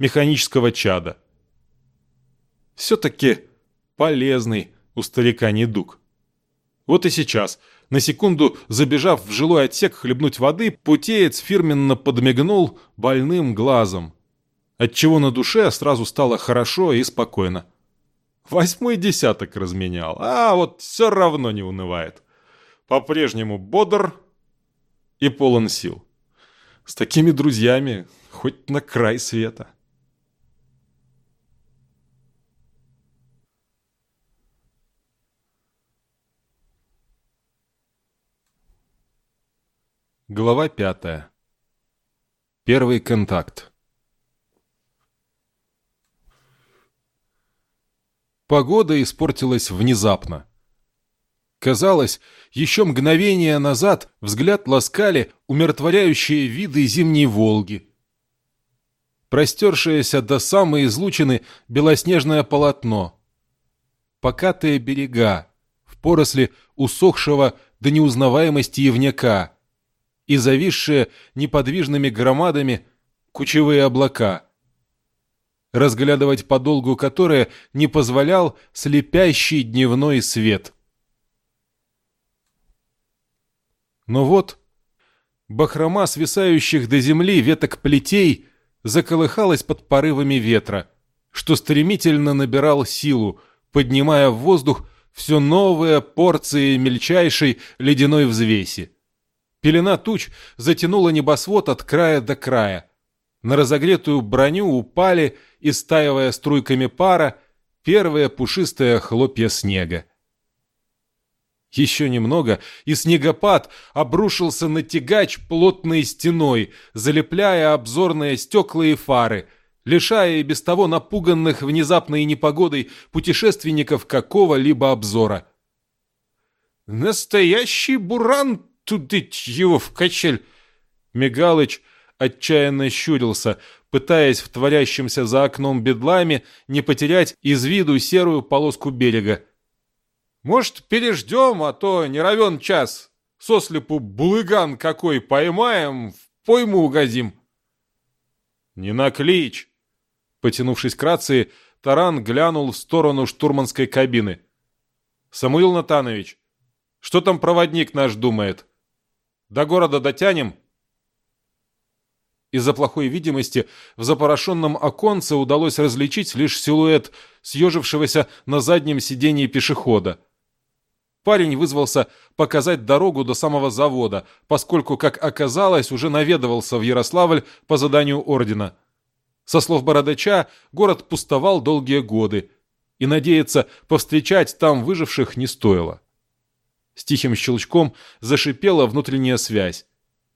механического чада. Все-таки полезный у старика недуг. Вот и сейчас, на секунду забежав в жилой отсек хлебнуть воды, путеец фирменно подмигнул больным глазом, отчего на душе сразу стало хорошо и спокойно. Восьмой десяток разменял, а вот все равно не унывает. По-прежнему бодр и полон сил. С такими друзьями хоть на край света. Глава пятая. Первый контакт. Погода испортилась внезапно. Казалось, еще мгновение назад взгляд ласкали умиротворяющие виды зимней Волги. Простершееся до самой излучины белоснежное полотно. Покатые берега, в поросли усохшего до неузнаваемости явняка и зависшие неподвижными громадами кучевые облака, разглядывать подолгу которые не позволял слепящий дневной свет — Но вот бахрома свисающих до земли веток плетей заколыхалась под порывами ветра, что стремительно набирал силу, поднимая в воздух все новые порции мельчайшей ледяной взвеси. Пелена туч затянула небосвод от края до края. На разогретую броню упали, истаивая струйками пара, первые пушистые хлопья снега. Еще немного, и снегопад обрушился на тягач плотной стеной, залепляя обзорные стекла и фары, лишая и без того напуганных внезапной непогодой путешественников какого-либо обзора. «Настоящий буран тудыть его в качель!» Мигалыч отчаянно щурился, пытаясь в творящемся за окном бедлами не потерять из виду серую полоску берега. Может, переждем, а то не равен час. Сослепу булыган какой поймаем, в пойму угодим. Не наклич. Потянувшись к рации, Таран глянул в сторону штурманской кабины. «Самуил Натанович, что там проводник наш думает? До города дотянем?» Из-за плохой видимости в запорошенном оконце удалось различить лишь силуэт съежившегося на заднем сидении пешехода. Парень вызвался показать дорогу до самого завода, поскольку, как оказалось, уже наведывался в Ярославль по заданию ордена. Со слов Бородача, город пустовал долгие годы, и надеяться повстречать там выживших не стоило. С тихим щелчком зашипела внутренняя связь.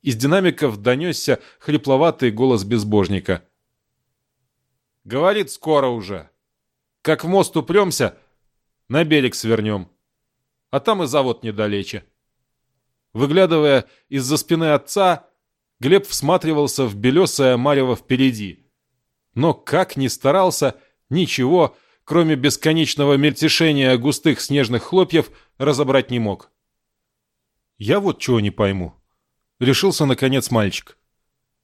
Из динамиков донесся хрипловатый голос безбожника. «Говорит, скоро уже. Как в мост упремся, на берег свернем» а там и завод недалече. Выглядывая из-за спины отца, Глеб всматривался в белесое марево впереди. Но как ни старался, ничего, кроме бесконечного мельтешения густых снежных хлопьев, разобрать не мог. «Я вот чего не пойму», — решился наконец мальчик.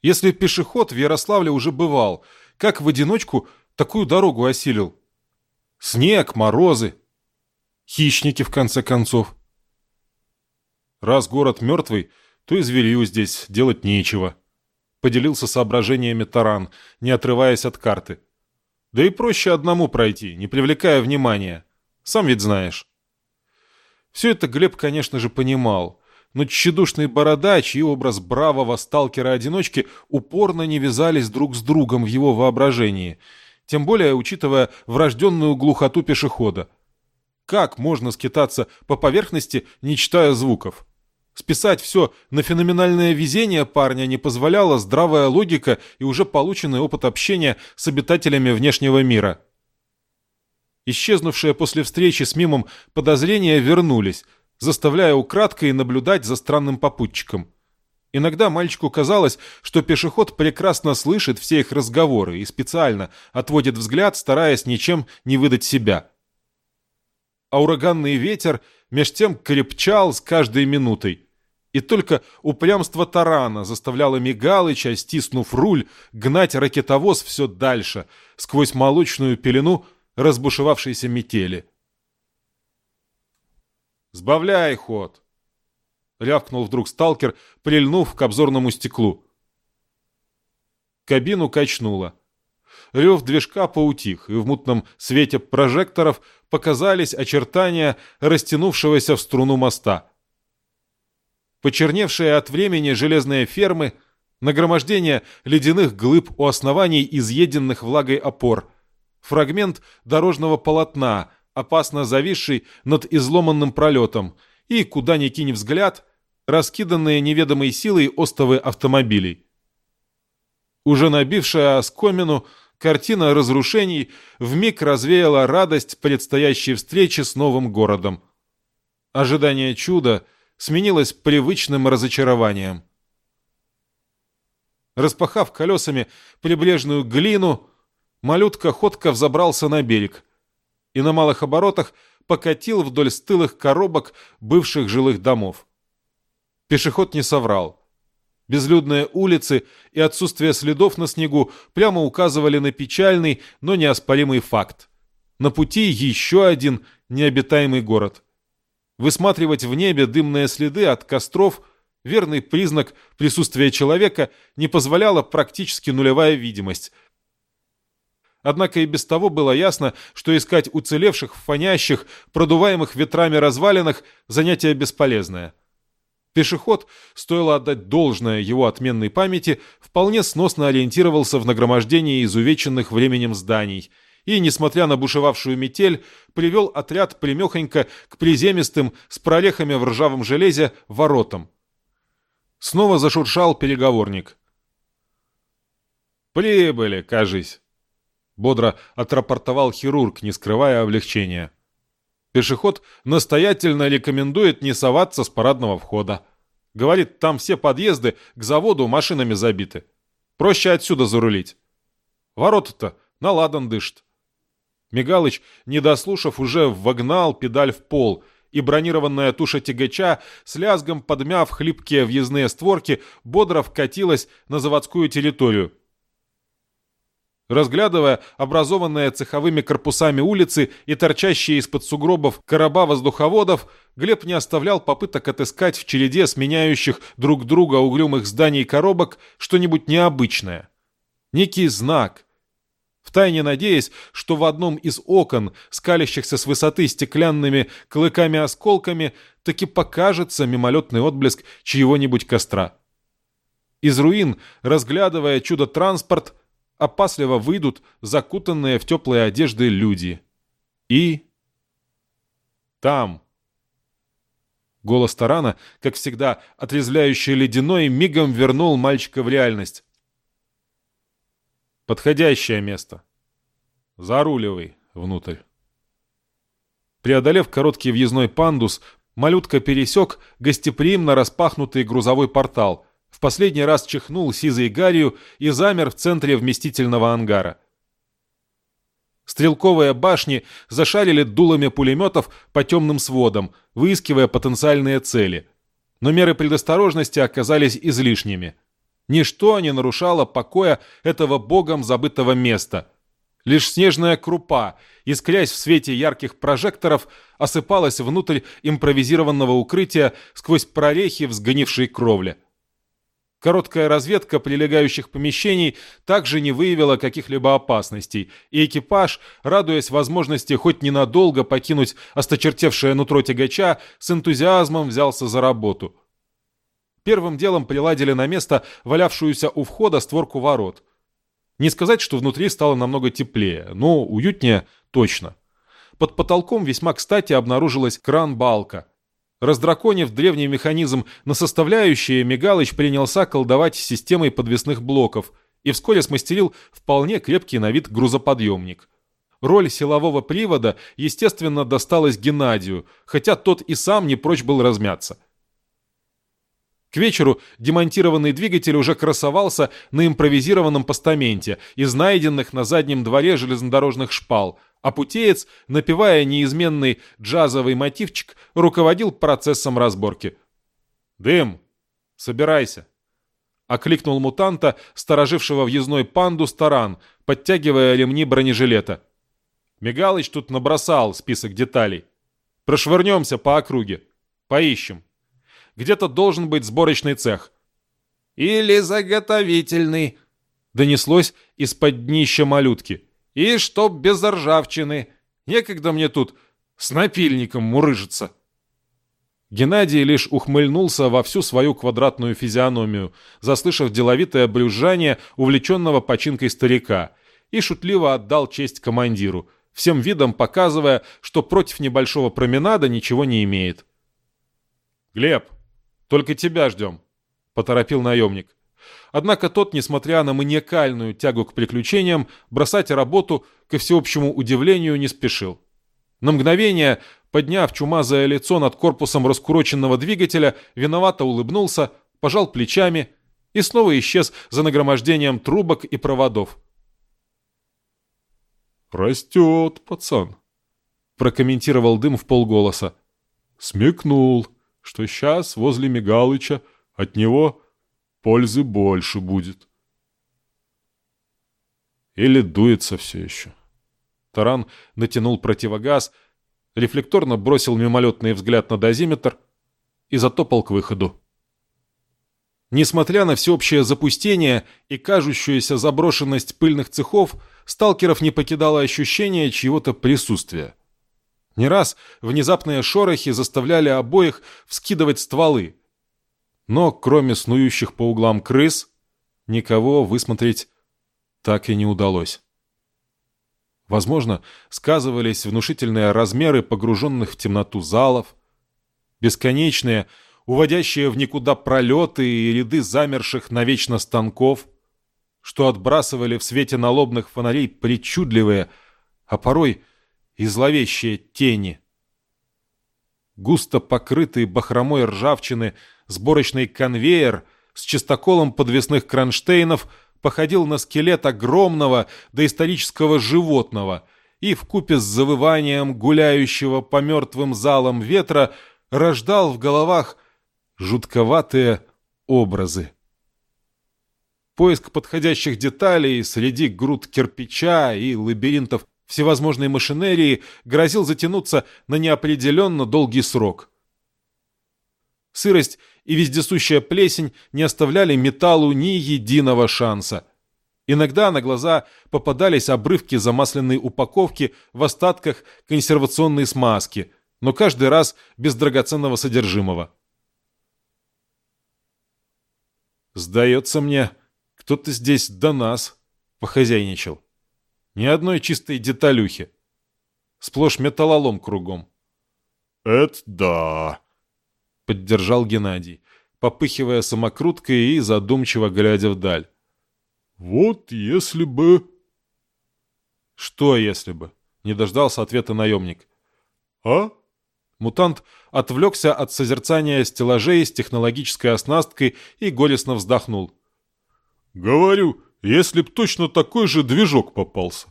«Если пешеход в Ярославле уже бывал, как в одиночку такую дорогу осилил? Снег, морозы, Хищники, в конце концов. Раз город мертвый, то и зверю здесь делать нечего. Поделился соображениями Таран, не отрываясь от карты. Да и проще одному пройти, не привлекая внимания. Сам ведь знаешь. Все это Глеб, конечно же, понимал, но тщедушный бородач и образ бравого сталкера-одиночки упорно не вязались друг с другом в его воображении, тем более учитывая врожденную глухоту пешехода. Как можно скитаться по поверхности, не читая звуков? Списать все на феноменальное везение парня не позволяла здравая логика и уже полученный опыт общения с обитателями внешнего мира. Исчезнувшие после встречи с Мимом подозрения вернулись, заставляя украдкой наблюдать за странным попутчиком. Иногда мальчику казалось, что пешеход прекрасно слышит все их разговоры и специально отводит взгляд, стараясь ничем не выдать себя а ураганный ветер меж тем крепчал с каждой минутой. И только упрямство тарана заставляло Мигалыча, стиснув руль, гнать ракетовоз все дальше, сквозь молочную пелену разбушевавшейся метели. «Сбавляй ход!» — рявкнул вдруг сталкер, прильнув к обзорному стеклу. Кабину качнуло. Рев движка поутих, и в мутном свете прожекторов показались очертания растянувшегося в струну моста — почерневшие от времени железные фермы, нагромождение ледяных глыб у оснований изъеденных влагой опор, фрагмент дорожного полотна, опасно зависший над изломанным пролетом, и, куда ни кинь взгляд, раскиданные неведомой силой остовы автомобилей. Уже набившая оскомину, картина разрушений вмиг развеяла радость предстоящей встречи с новым городом. Ожидание чуда — сменилось привычным разочарованием. Распахав колесами прибрежную глину, малютка ходко взобрался на берег и на малых оборотах покатил вдоль стылых коробок бывших жилых домов. Пешеход не соврал. Безлюдные улицы и отсутствие следов на снегу прямо указывали на печальный, но неоспоримый факт. На пути еще один необитаемый город – Высматривать в небе дымные следы от костров, верный признак присутствия человека, не позволяла практически нулевая видимость. Однако и без того было ясно, что искать уцелевших в фонящих, продуваемых ветрами развалинах – занятие бесполезное. Пешеход, стоило отдать должное его отменной памяти, вполне сносно ориентировался в нагромождении изувеченных временем зданий – и, несмотря на бушевавшую метель, привел отряд примехонько к приземистым с прорехами в ржавом железе воротам. Снова зашуршал переговорник. «Прибыли, кажись», — бодро отрапортовал хирург, не скрывая облегчения. Пешеход настоятельно рекомендует не соваться с парадного входа. Говорит, там все подъезды к заводу машинами забиты. Проще отсюда зарулить. Ворота-то на ладан дышат. Мигалыч, не дослушав, уже вогнал педаль в пол, и бронированная туша тягача, с лязгом подмяв хлипкие въездные створки, бодро вкатилась на заводскую территорию. Разглядывая образованные цеховыми корпусами улицы и торчащие из-под сугробов короба воздуховодов, Глеб не оставлял попыток отыскать в череде сменяющих друг друга угрюмых зданий коробок что-нибудь необычное. Некий знак — втайне надеясь, что в одном из окон, скалящихся с высоты стеклянными клыками-осколками, таки покажется мимолетный отблеск чьего-нибудь костра. Из руин, разглядывая чудо-транспорт, опасливо выйдут закутанные в теплые одежды люди. И... Там... Голос Тарана, как всегда, отрезвляющий ледяной, мигом вернул мальчика в реальность. Подходящее место. Заруливай внутрь. Преодолев короткий въездной пандус, малютка пересек гостеприимно распахнутый грузовой портал, в последний раз чихнул сизой гарью и замер в центре вместительного ангара. Стрелковые башни зашарили дулами пулеметов по темным сводам, выискивая потенциальные цели. Но меры предосторожности оказались излишними – Ничто не нарушало покоя этого богом забытого места. Лишь снежная крупа, искрясь в свете ярких прожекторов, осыпалась внутрь импровизированного укрытия сквозь прорехи в сгнившей кровле. Короткая разведка прилегающих помещений также не выявила каких-либо опасностей, и экипаж, радуясь возможности хоть ненадолго покинуть осточертевшее нутро тягача, с энтузиазмом взялся за работу. Первым делом приладили на место валявшуюся у входа створку ворот. Не сказать, что внутри стало намного теплее, но уютнее точно. Под потолком весьма кстати обнаружилась кран-балка. Раздраконив древний механизм на составляющие, Мигалыч принялся колдовать системой подвесных блоков и вскоре смастерил вполне крепкий на вид грузоподъемник. Роль силового привода, естественно, досталась Геннадию, хотя тот и сам не прочь был размяться – к вечеру демонтированный двигатель уже красовался на импровизированном постаменте из найденных на заднем дворе железнодорожных шпал, а путеец, напевая неизменный джазовый мотивчик, руководил процессом разборки. «Дым! Собирайся!» Окликнул мутанта, сторожившего въездной панду старан, подтягивая ремни бронежилета. Мигалыч тут набросал список деталей. Прошвырнемся по округе. Поищем. Где-то должен быть сборочный цех. «Или заготовительный», — донеслось из-под днища малютки. «И чтоб без ржавчины. Некогда мне тут с напильником мурыжиться». Геннадий лишь ухмыльнулся во всю свою квадратную физиономию, заслышав деловитое брюзжание увлеченного починкой старика, и шутливо отдал честь командиру, всем видом показывая, что против небольшого променада ничего не имеет. «Глеб, только тебя ждем», — поторопил наемник. Однако тот, несмотря на маниакальную тягу к приключениям, бросать работу, ко всеобщему удивлению, не спешил. На мгновение подняв чумазое лицо над корпусом раскуроченного двигателя, виновато улыбнулся, пожал плечами и снова исчез за нагромождением трубок и проводов. «Растет, пацан», — прокомментировал дым в полголоса. «Смекнул, что сейчас возле Мигалыча от него пользы больше будет». Или дуется все еще. Таран натянул противогаз, рефлекторно бросил мимолетный взгляд на дозиметр и затопал к выходу. Несмотря на всеобщее запустение и кажущуюся заброшенность пыльных цехов, сталкеров не покидало ощущение чьего-то присутствия. Не раз внезапные шорохи заставляли обоих вскидывать стволы. Но кроме снующих по углам крыс, никого высмотреть так и не удалось. Возможно, сказывались внушительные размеры погруженных в темноту залов, бесконечные, уводящие в никуда пролеты и ряды замерших навечно станков, что отбрасывали в свете налобных фонарей причудливые, а порой и зловещие тени. Густо покрытый бахромой ржавчины сборочный конвейер с чистоколом подвесных кронштейнов – походил на скелет огромного доисторического животного и в купе с завыванием гуляющего по мертвым залам ветра рождал в головах жутковатые образы. Поиск подходящих деталей среди груд кирпича и лабиринтов всевозможной машинерии грозил затянуться на неопределенно долгий срок. Сырость и вездесущая плесень не оставляли металлу ни единого шанса. Иногда на глаза попадались обрывки замасленной упаковки в остатках консервационной смазки, но каждый раз без драгоценного содержимого. «Сдается мне, кто-то здесь до нас похозяйничал. Ни одной чистой деталюхи. Сплошь металлолом кругом». «Это да», поддержал Геннадий, попыхивая самокруткой и задумчиво глядя вдаль. «Вот если бы...» «Что если бы?» — не дождался ответа наемник. «А?» Мутант отвлекся от созерцания стеллажей с технологической оснасткой и горестно вздохнул. «Говорю, если б точно такой же движок попался.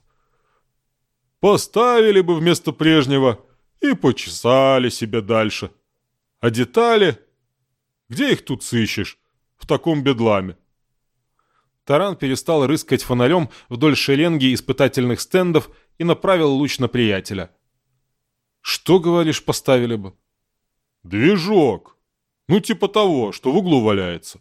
Поставили бы вместо прежнего и почесали себе дальше. А детали? Где их тут сыщешь? В таком бедламе. Таран перестал рыскать фонарем вдоль шеренги испытательных стендов и направил луч на приятеля. «Что, говоришь, поставили бы?» «Движок. Ну, типа того, что в углу валяется».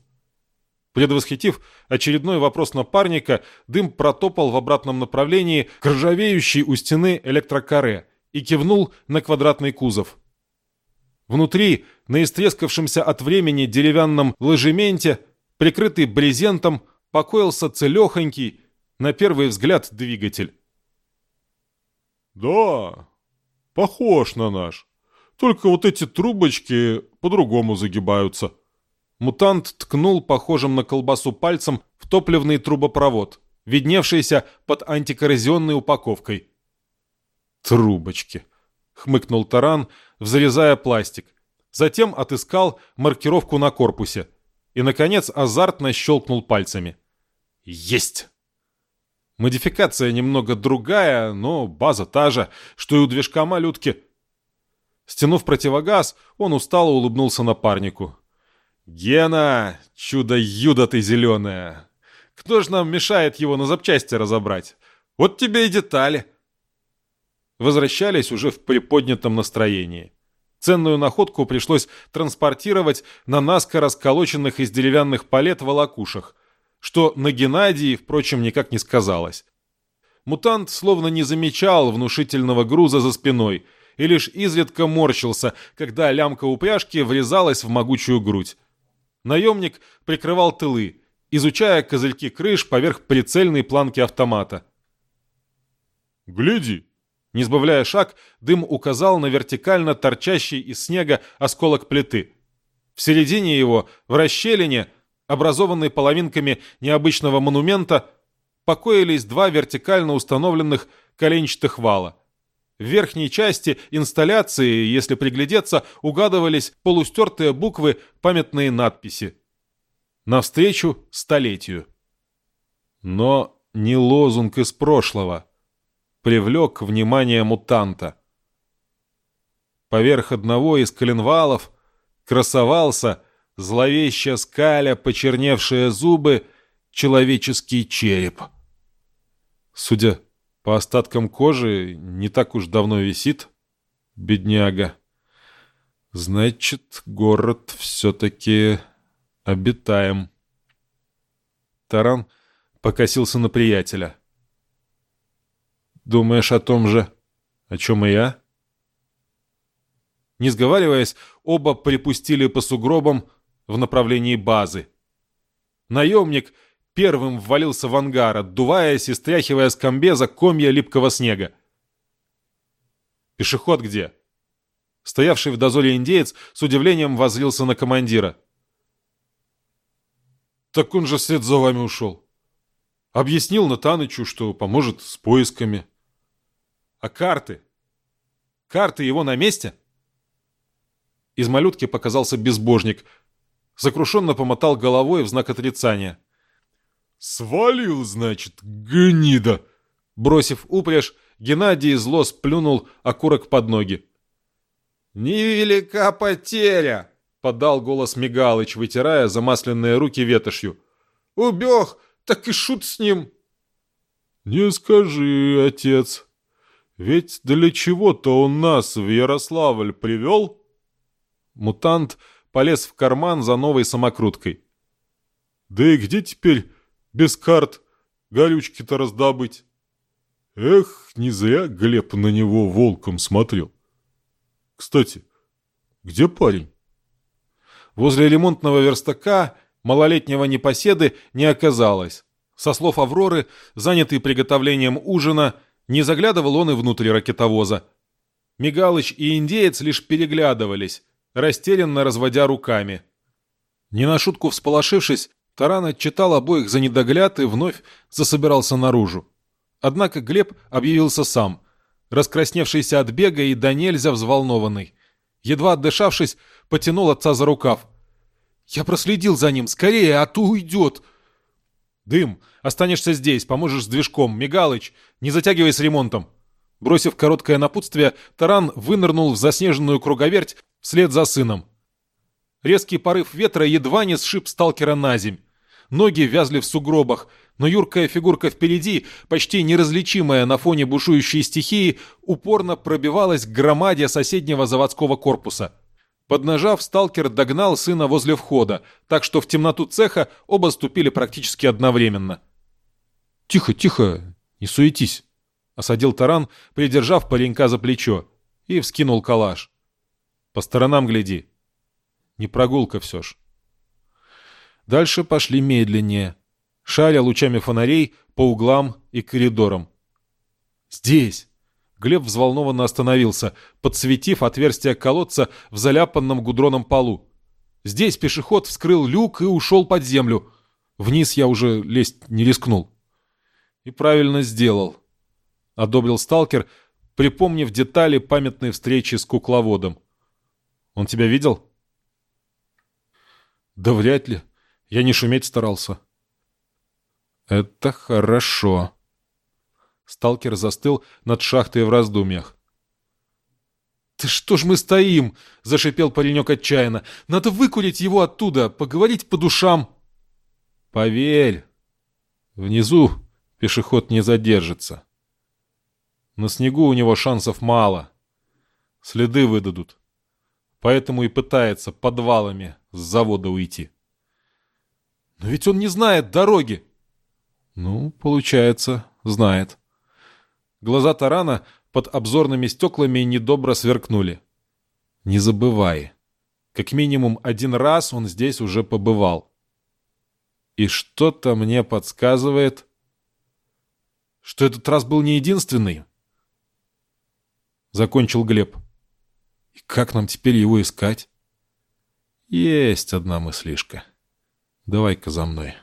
Предвосхитив очередной вопрос напарника, дым протопал в обратном направлении к ржавеющей у стены электрокаре и кивнул на квадратный кузов. Внутри, на истрескавшемся от времени деревянном ложементе, прикрытый брезентом, покоился целехонький, на первый взгляд, двигатель. «Да, похож на наш. Только вот эти трубочки по-другому загибаются». Мутант ткнул похожим на колбасу пальцем в топливный трубопровод, видневшийся под антикоррозионной упаковкой. «Трубочки», — хмыкнул Таран, взрезая пластик. Затем отыскал маркировку на корпусе. И, наконец, азартно щелкнул пальцами. Есть! Модификация немного другая, но база та же, что и у движка малютки. Стянув противогаз, он устало улыбнулся напарнику. «Гена, чудо-юдо ты зеленое! Кто ж нам мешает его на запчасти разобрать? Вот тебе и детали!» Возвращались уже в приподнятом настроении. Ценную находку пришлось транспортировать на наскоро сколоченных из деревянных палет волокушах, что на Геннадии, впрочем, никак не сказалось. Мутант словно не замечал внушительного груза за спиной и лишь изредка морщился, когда лямка упряжки врезалась в могучую грудь. Наемник прикрывал тылы, изучая козырьки крыш поверх прицельной планки автомата. «Гляди!» Не сбавляя шаг, дым указал на вертикально торчащий из снега осколок плиты. В середине его, в расщелине, образованной половинками необычного монумента, покоились два вертикально установленных коленчатых вала. В верхней части инсталляции, если приглядеться, угадывались полустертые буквы, памятные надписи. Навстречу столетию. Но не лозунг из прошлого. Привлек внимание мутанта. Поверх одного из коленвалов красовался, зловеще скаля почерневшие зубы, человеческий череп. Судя по остаткам кожи не так уж давно висит. Бедняга. Значит, город все-таки обитаем. Таран покосился на приятеля. Думаешь о том же, о чем и я? Не сговариваясь, оба припустили по сугробам в направлении базы. Наемник — первым ввалился в ангар, отдуваясь и стряхивая с комбеза комья липкого снега. «Пешеход где?» Стоявший в дозоре индеец с удивлением возлился на командира. «Так он же вслед за вами ушел. Объяснил Натанычу, что поможет с поисками. А карты? Карты его на месте?» Из малютки показался безбожник. Сокрушенно помотал головой в знак отрицания. «Свалил, значит, гнида!» Бросив упряжь, Геннадий зло сплюнул окурок под ноги. «Невелика потеря!» — подал голос Мигалыч, вытирая замасленные руки ветошью. «Убег, так и шут с ним!» «Не скажи, отец, ведь для чего-то он нас в Ярославль привел?» Мутант полез в карман за новой самокруткой. «Да и где теперь без карт горючки-то раздобыть. Эх, не зря Глеб на него волком смотрел. Кстати, где парень? Возле ремонтного верстака малолетнего непоседы не оказалось. Со слов Авроры, занятый приготовлением ужина, не заглядывал он и внутрь ракетовоза. Мигалыч и индеец лишь переглядывались, растерянно разводя руками. Не на шутку всполошившись, Таран отчитал обоих за недогляд и вновь засобирался наружу. Однако Глеб объявился сам, раскрасневшийся от бега и до нельзя взволнованный. Едва отдышавшись, потянул отца за рукав. «Я проследил за ним, скорее, а то уйдет!» «Дым, останешься здесь, поможешь с движком. Мигалыч, не затягивай с ремонтом!» Бросив короткое напутствие, Таран вынырнул в заснеженную круговерть вслед за сыном. Резкий порыв ветра едва не сшиб сталкера на земь ноги вязли в сугробах, но юркая фигурка впереди, почти неразличимая на фоне бушующей стихии, упорно пробивалась к громаде соседнего заводского корпуса. Поднажав, сталкер догнал сына возле входа, так что в темноту цеха оба ступили практически одновременно. «Тихо, тихо, не суетись», — осадил таран, придержав паренька за плечо, и вскинул калаш. «По сторонам гляди. Не прогулка все ж». Дальше пошли медленнее, шаря лучами фонарей по углам и коридорам. «Здесь!» Глеб взволнованно остановился, подсветив отверстие колодца в заляпанном гудроном полу. Здесь пешеход вскрыл люк и ушел под землю. Вниз я уже лезть не рискнул. И правильно сделал. Одобрил сталкер, припомнив детали памятной встречи с кукловодом. Он тебя видел? Да вряд ли. Я не шуметь старался. Это хорошо. Сталкер застыл над шахтой в раздумьях. «Да что ж мы стоим?» — зашипел паренек отчаянно. «Надо выкурить его оттуда, поговорить по душам». «Поверь, внизу пешеход не задержится. На снегу у него шансов мало. Следы выдадут. Поэтому и пытается подвалами с завода уйти». «Но ведь он не знает дороги!» «Ну, получается, знает». Глаза Тарана под обзорными стеклами недобро сверкнули. «Не забывай, как минимум один раз он здесь уже побывал. И что-то мне подсказывает, что этот раз был не единственный». Закончил Глеб. «И как нам теперь его искать?» «Есть одна мыслишка. Давай-ка за мной».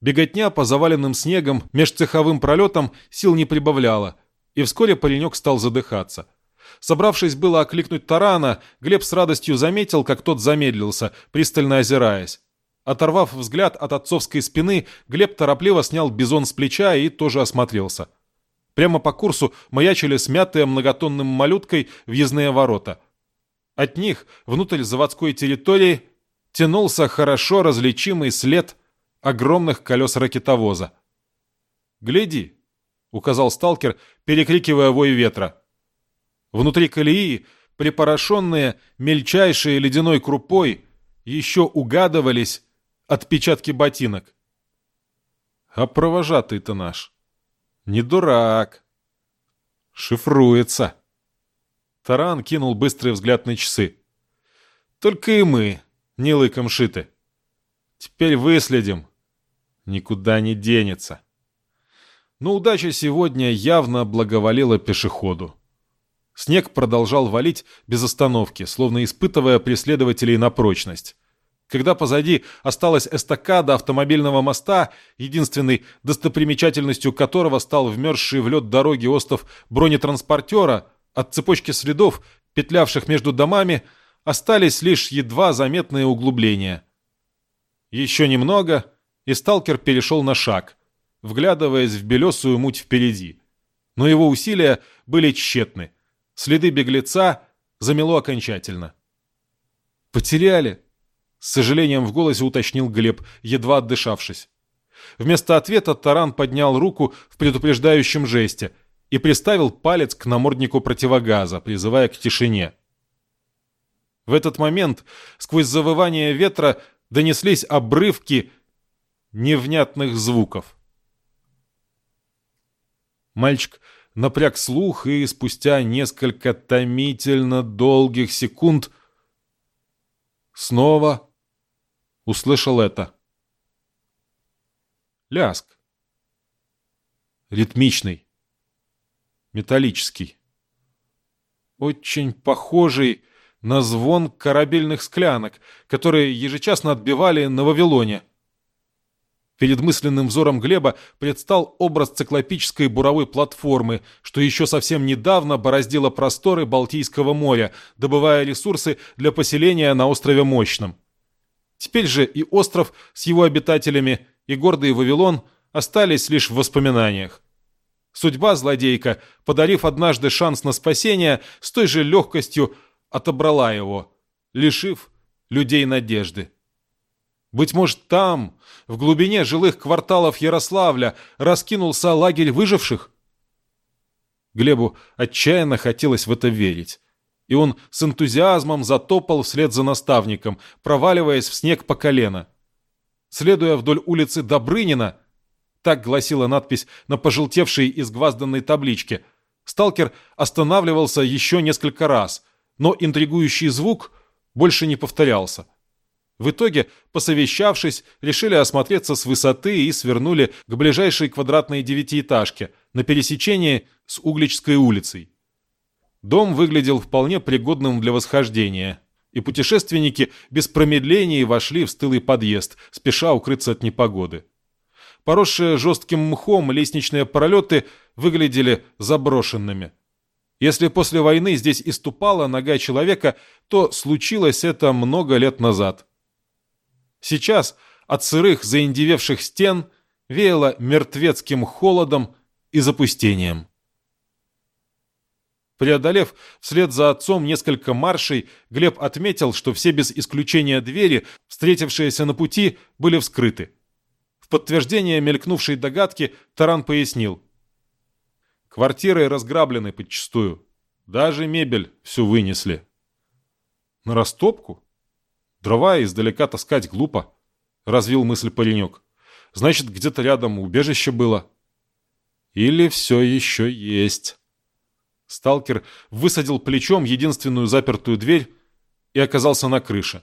Беготня по заваленным снегом межцеховым пролетам сил не прибавляла, и вскоре паренек стал задыхаться. Собравшись было окликнуть Тарана, Глеб с радостью заметил, как тот замедлился, пристально озираясь. Оторвав взгляд от отцовской спины, Глеб торопливо снял бизон с плеча и тоже осмотрелся. Прямо по курсу маячили смятые многотонным малюткой въездные ворота. От них внутрь заводской территории тянулся хорошо различимый след – огромных колес ракетовоза. «Гляди!» — указал сталкер, перекрикивая вой ветра. Внутри колеи, припорошенные мельчайшей ледяной крупой, еще угадывались отпечатки ботинок. А провожатый-то наш. Не дурак. Шифруется. Таран кинул быстрый взгляд на часы. Только и мы не лыком шиты. Теперь выследим, никуда не денется. Но удача сегодня явно благоволила пешеходу. Снег продолжал валить без остановки, словно испытывая преследователей на прочность. Когда позади осталась эстакада автомобильного моста, единственной достопримечательностью которого стал вмерзший в лед дороги остов бронетранспортера, от цепочки следов, петлявших между домами, остались лишь едва заметные углубления. Еще немного, и сталкер перешел на шаг, вглядываясь в белесую муть впереди. Но его усилия были тщетны. Следы беглеца замело окончательно. «Потеряли?» — с сожалением в голосе уточнил Глеб, едва отдышавшись. Вместо ответа Таран поднял руку в предупреждающем жесте и приставил палец к наморднику противогаза, призывая к тишине. В этот момент, сквозь завывание ветра, донеслись обрывки невнятных звуков. Мальчик напряг слух и спустя несколько томительно долгих секунд снова услышал это. Ляск. Ритмичный. Металлический. Очень похожий на звон корабельных склянок, которые ежечасно отбивали на Вавилоне – Перед мысленным взором Глеба предстал образ циклопической буровой платформы, что еще совсем недавно бороздила просторы Балтийского моря, добывая ресурсы для поселения на острове Мощном. Теперь же и остров с его обитателями, и гордый Вавилон остались лишь в воспоминаниях. Судьба злодейка, подарив однажды шанс на спасение, с той же легкостью отобрала его, лишив людей надежды. Быть может, там, в глубине жилых кварталов Ярославля, раскинулся лагерь выживших? Глебу отчаянно хотелось в это верить. И он с энтузиазмом затопал вслед за наставником, проваливаясь в снег по колено. Следуя вдоль улицы Добрынина, так гласила надпись на пожелтевшей изгвазданной табличке, сталкер останавливался еще несколько раз, но интригующий звук больше не повторялся. В итоге, посовещавшись, решили осмотреться с высоты и свернули к ближайшей квадратной девятиэтажке на пересечении с Угличской улицей. Дом выглядел вполне пригодным для восхождения, и путешественники без промедлений вошли в стылый подъезд, спеша укрыться от непогоды. Поросшие жестким мхом лестничные пролеты выглядели заброшенными. Если после войны здесь иступала нога человека, то случилось это много лет назад. Сейчас от сырых заиндевевших стен веяло мертвецким холодом и запустением. Преодолев вслед за отцом несколько маршей, Глеб отметил, что все без исключения двери, встретившиеся на пути, были вскрыты. В подтверждение мелькнувшей догадки Таран пояснил. Квартиры разграблены подчистую. Даже мебель всю вынесли. На растопку? Дрова издалека таскать глупо, развил мысль паренек. Значит, где-то рядом убежище было. Или все еще есть. Сталкер высадил плечом единственную запертую дверь и оказался на крыше.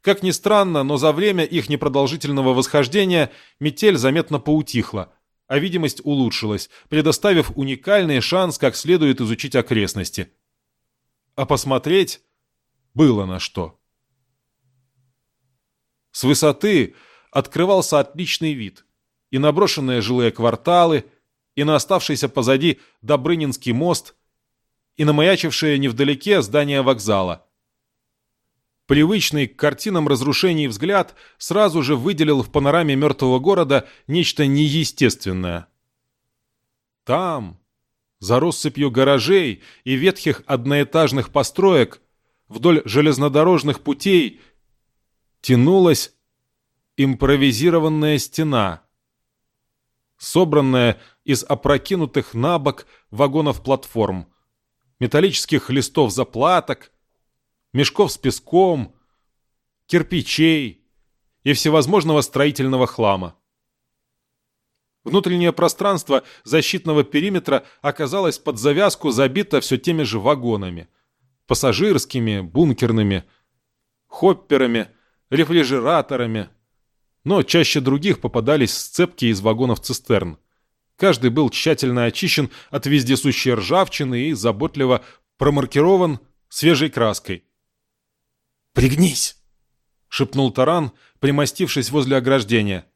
Как ни странно, но за время их непродолжительного восхождения метель заметно поутихла, а видимость улучшилась, предоставив уникальный шанс как следует изучить окрестности. А посмотреть было на что. С высоты открывался отличный вид. И на брошенные жилые кварталы, и на оставшийся позади Добрынинский мост, и на маячившее невдалеке здание вокзала. Привычный к картинам разрушений взгляд сразу же выделил в панораме мертвого города нечто неестественное. Там, за россыпью гаражей и ветхих одноэтажных построек, вдоль железнодорожных путей, тянулась импровизированная стена, собранная из опрокинутых на бок вагонов-платформ, металлических листов заплаток, мешков с песком, кирпичей и всевозможного строительного хлама. Внутреннее пространство защитного периметра оказалось под завязку забито все теми же вагонами. Пассажирскими, бункерными, хопперами, рефрижераторами. Но чаще других попадались сцепки из вагонов цистерн. Каждый был тщательно очищен от вездесущей ржавчины и заботливо промаркирован свежей краской. «Пригнись!» — шепнул Таран, примостившись возле ограждения.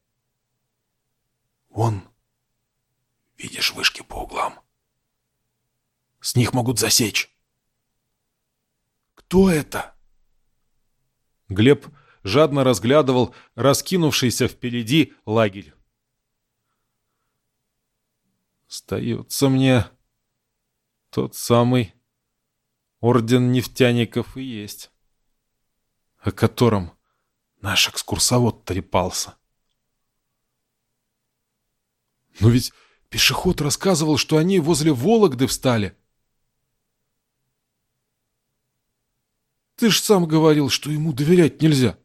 «Вон, видишь вышки по углам? С них могут засечь». «Кто это?» Глеб жадно разглядывал раскинувшийся впереди лагерь. Остается мне тот самый орден нефтяников и есть, о котором наш экскурсовод трепался. Но ведь пешеход рассказывал, что они возле Вологды встали. Ты ж сам говорил, что ему доверять нельзя.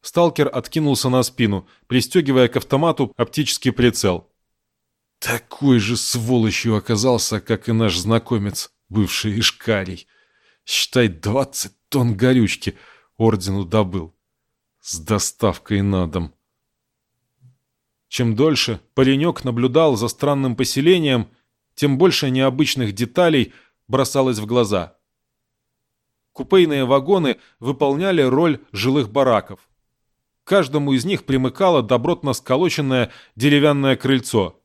Сталкер откинулся на спину, пристегивая к автомату оптический прицел. Такой же сволочью оказался, как и наш знакомец, бывший Ишкарий. Считай, двадцать тонн горючки ордену добыл. С доставкой на дом. Чем дольше паренек наблюдал за странным поселением, тем больше необычных деталей бросалось в глаза. Купейные вагоны выполняли роль жилых бараков. каждому из них примыкало добротно сколоченное деревянное крыльцо –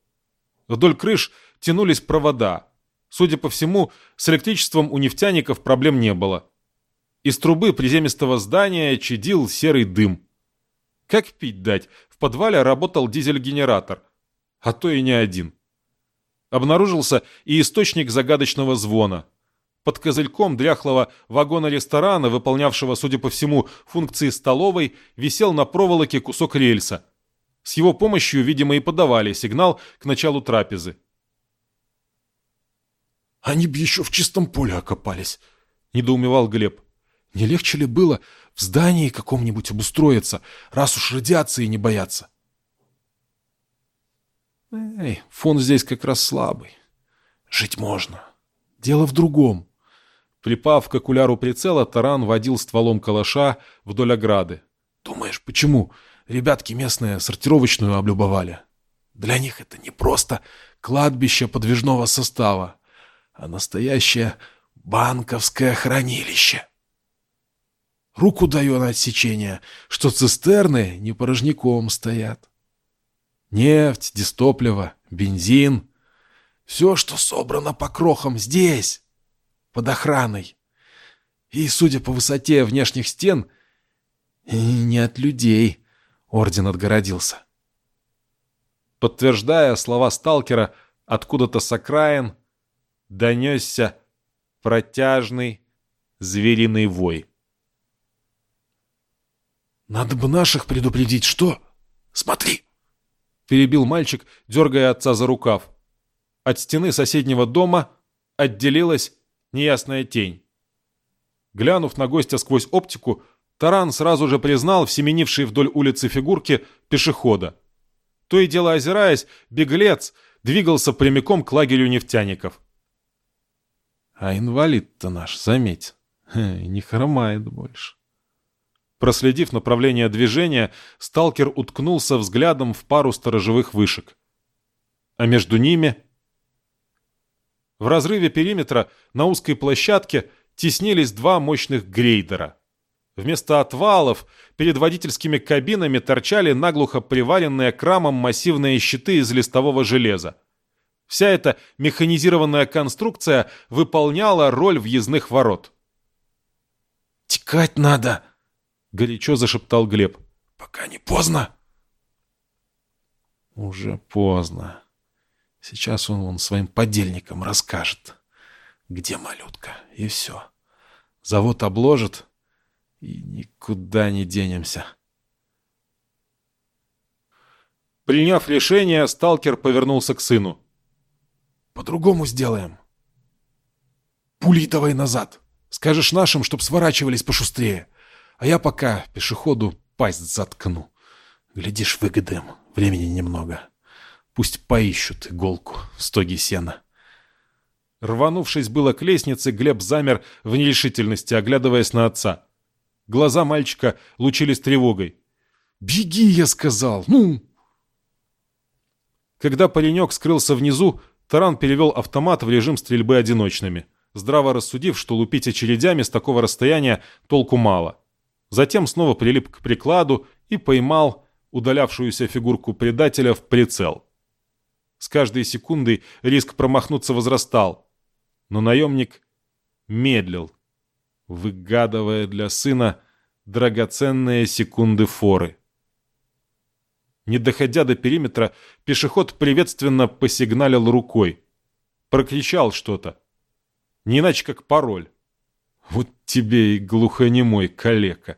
Вдоль крыш тянулись провода. Судя по всему, с электричеством у нефтяников проблем не было. Из трубы приземистого здания чадил серый дым. Как пить дать, в подвале работал дизель-генератор. А то и не один. Обнаружился и источник загадочного звона. Под козыльком дряхлого вагона-ресторана, выполнявшего, судя по всему, функции столовой, висел на проволоке кусок рельса – с его помощью, видимо, и подавали сигнал к началу трапезы. «Они б еще в чистом поле окопались», — недоумевал Глеб. «Не легче ли было в здании каком-нибудь обустроиться, раз уж радиации не боятся?» «Эй, фон здесь как раз слабый. Жить можно. Дело в другом». Припав к окуляру прицела, Таран водил стволом калаша вдоль ограды. «Думаешь, почему Ребятки местные сортировочную облюбовали. Для них это не просто кладбище подвижного состава, а настоящее банковское хранилище. Руку даю на отсечение, что цистерны не порожняком стоят. Нефть, дистопливо, бензин. Все, что собрано по крохам здесь, под охраной. И, судя по высоте внешних стен, не от людей, Орден отгородился. Подтверждая слова сталкера, откуда-то с окраин донесся протяжный звериный вой. «Надо бы наших предупредить, что? Смотри!» Перебил мальчик, дергая отца за рукав. От стены соседнего дома отделилась неясная тень. Глянув на гостя сквозь оптику, Таран сразу же признал в семенившей вдоль улицы фигурке пешехода. То и дело озираясь, беглец двигался прямиком к лагерю нефтяников. А инвалид-то наш, заметь, не хромает больше. Проследив направление движения, сталкер уткнулся взглядом в пару сторожевых вышек. А между ними... В разрыве периметра на узкой площадке теснились два мощных грейдера. Вместо отвалов перед водительскими кабинами торчали наглухо приваренные к рамам массивные щиты из листового железа. Вся эта механизированная конструкция выполняла роль въездных ворот. «Текать надо!» — горячо зашептал Глеб. «Пока не поздно». «Уже поздно. Сейчас он вон своим подельникам расскажет, где малютка, и все. Завод обложит, и никуда не денемся». Приняв решение, сталкер повернулся к сыну. «По-другому сделаем. Пули давай назад. Скажешь нашим, чтоб сворачивались пошустрее. А я пока пешеходу пасть заткну. Глядишь, выгодаем. Времени немного. Пусть поищут иголку в стоге сена. Рванувшись было к лестнице, Глеб замер в нерешительности, оглядываясь на отца. Глаза мальчика лучились тревогой. «Беги!» — я сказал. «Ну!» Когда паренек скрылся внизу, Таран перевел автомат в режим стрельбы одиночными, здраво рассудив, что лупить очередями с такого расстояния толку мало. Затем снова прилип к прикладу и поймал удалявшуюся фигурку предателя в прицел. С каждой секундой риск промахнуться возрастал, но наемник медлил, выгадывая для сына драгоценные секунды форы. Не доходя до периметра, пешеход приветственно посигналил рукой. Прокричал что-то. Не иначе как пароль. Вот тебе и глухонемой калека.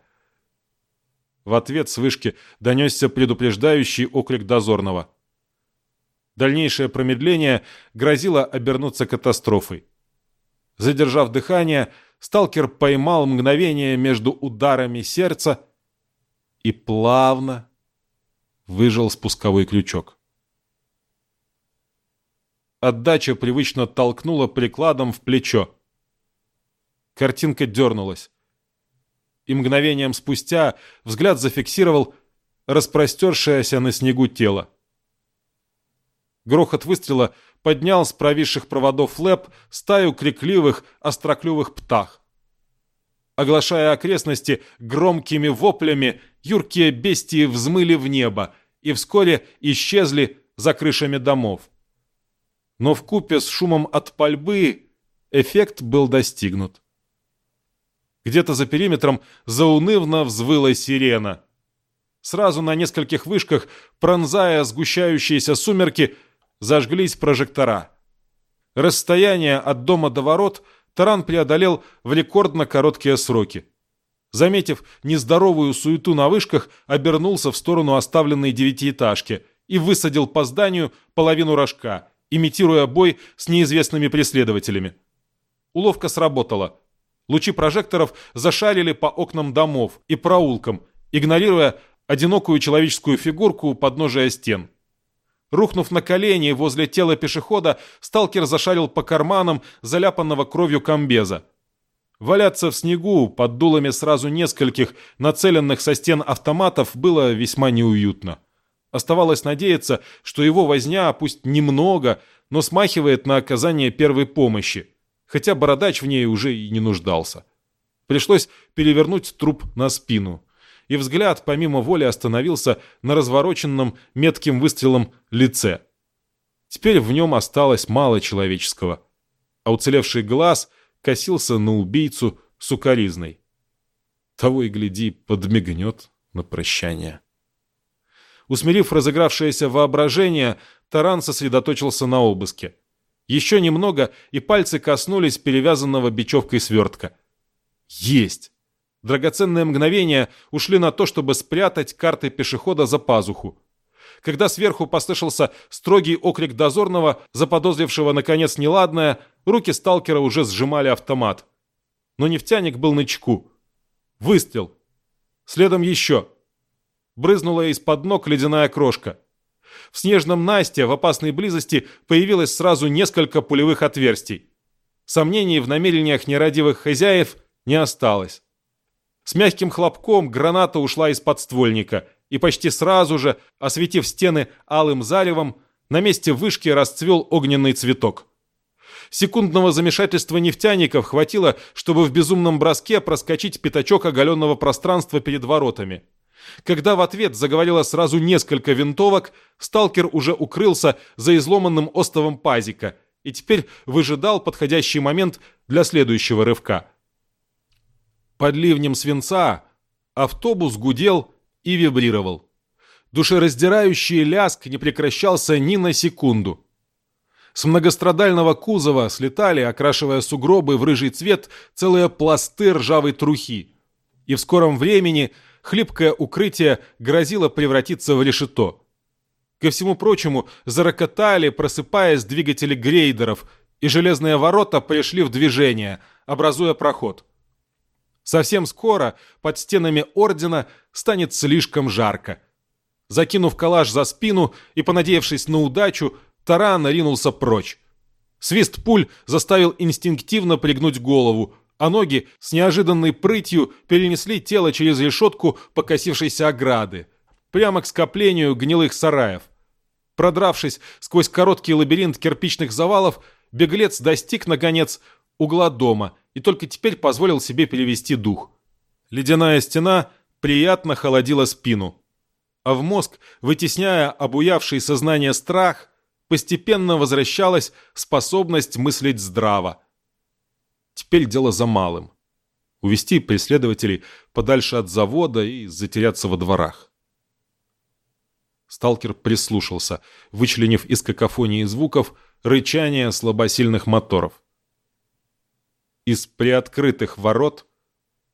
В ответ с вышки донесся предупреждающий окрик дозорного. Дальнейшее промедление грозило обернуться катастрофой. Задержав дыхание, сталкер поймал мгновение между ударами сердца и плавно выжал спусковой крючок. Отдача привычно толкнула прикладом в плечо. Картинка дернулась. И мгновением спустя взгляд зафиксировал распростершееся на снегу тело. Грохот выстрела поднял с провисших проводов лэп стаю крикливых, остроклювых птах. Оглашая окрестности громкими воплями, юркие бестии взмыли в небо и вскоре исчезли за крышами домов. Но в купе с шумом от пальбы эффект был достигнут. Где-то за периметром заунывно взвыла сирена. Сразу на нескольких вышках, пронзая сгущающиеся сумерки, зажглись прожектора. Расстояние от дома до ворот Таран преодолел в рекордно короткие сроки. Заметив нездоровую суету на вышках, обернулся в сторону оставленной девятиэтажки и высадил по зданию половину рожка, имитируя бой с неизвестными преследователями. Уловка сработала. Лучи прожекторов зашарили по окнам домов и проулкам, игнорируя одинокую человеческую фигурку у подножия стен. Рухнув на колени возле тела пешехода, сталкер зашарил по карманам заляпанного кровью комбеза. Валяться в снегу под дулами сразу нескольких нацеленных со стен автоматов было весьма неуютно. Оставалось надеяться, что его возня, пусть немного, но смахивает на оказание первой помощи хотя бородач в ней уже и не нуждался. Пришлось перевернуть труп на спину, и взгляд помимо воли остановился на развороченном метким выстрелом лице. Теперь в нем осталось мало человеческого, а уцелевший глаз косился на убийцу сукаризной. Того и гляди, подмигнет на прощание. Усмирив разыгравшееся воображение, Таран сосредоточился на обыске. Еще немного, и пальцы коснулись перевязанного бечевкой свертка. Есть! Драгоценные мгновения ушли на то, чтобы спрятать карты пешехода за пазуху. Когда сверху послышался строгий окрик дозорного, заподозрившего наконец неладное, руки сталкера уже сжимали автомат. Но нефтяник был на чеку. Выстрел. Следом еще. Брызнула из-под ног ледяная крошка. В снежном Насте в опасной близости появилось сразу несколько пулевых отверстий. Сомнений в намерениях нерадивых хозяев не осталось. С мягким хлопком граната ушла из подствольника, и почти сразу же, осветив стены алым заревом, на месте вышки расцвел огненный цветок. Секундного замешательства нефтяников хватило, чтобы в безумном броске проскочить пятачок оголенного пространства перед воротами. Когда в ответ заговорило сразу несколько винтовок, сталкер уже укрылся за изломанным остовом пазика и теперь выжидал подходящий момент для следующего рывка. Под ливнем свинца автобус гудел и вибрировал. Душераздирающий ляск не прекращался ни на секунду. С многострадального кузова слетали, окрашивая сугробы в рыжий цвет, целые пласты ржавой трухи. И в скором времени хлипкое укрытие грозило превратиться в решето. Ко всему прочему, зарокотали, просыпаясь двигатели грейдеров, и железные ворота пришли в движение, образуя проход. Совсем скоро под стенами ордена станет слишком жарко. Закинув калаш за спину и понадеявшись на удачу, Таран ринулся прочь. Свист пуль заставил инстинктивно пригнуть голову, а ноги с неожиданной прытью перенесли тело через решетку покосившейся ограды, прямо к скоплению гнилых сараев. Продравшись сквозь короткий лабиринт кирпичных завалов, беглец достиг, наконец, угла дома и только теперь позволил себе перевести дух. Ледяная стена приятно холодила спину, а в мозг, вытесняя обуявший сознание страх, постепенно возвращалась способность мыслить здраво. Теперь дело за малым. Увести преследователей подальше от завода и затеряться во дворах. Сталкер прислушался, вычленив из какофонии звуков рычание слабосильных моторов. Из приоткрытых ворот,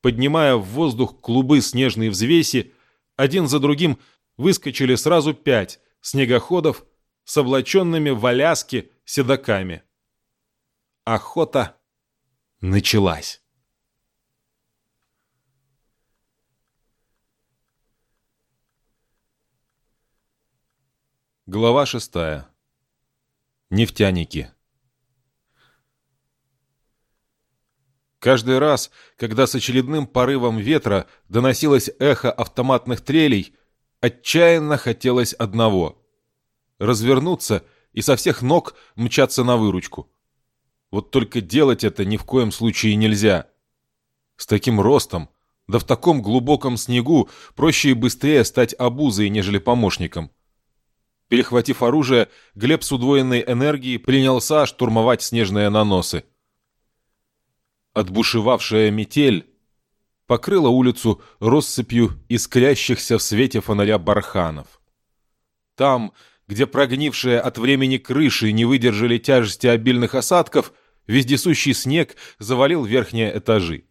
поднимая в воздух клубы снежной взвеси, один за другим выскочили сразу пять снегоходов с облаченными в аляске седаками. Охота началась. Глава шестая. Нефтяники. Каждый раз, когда с очередным порывом ветра доносилось эхо автоматных трелей, отчаянно хотелось одного — развернуться и со всех ног мчаться на выручку. Вот только делать это ни в коем случае нельзя. С таким ростом, да в таком глубоком снегу, проще и быстрее стать обузой, нежели помощником. Перехватив оружие, Глеб с удвоенной энергией принялся штурмовать снежные наносы. Отбушевавшая метель покрыла улицу россыпью искрящихся в свете фонаря барханов. Там, где прогнившие от времени крыши не выдержали тяжести обильных осадков, вездесущий снег завалил верхние этажи.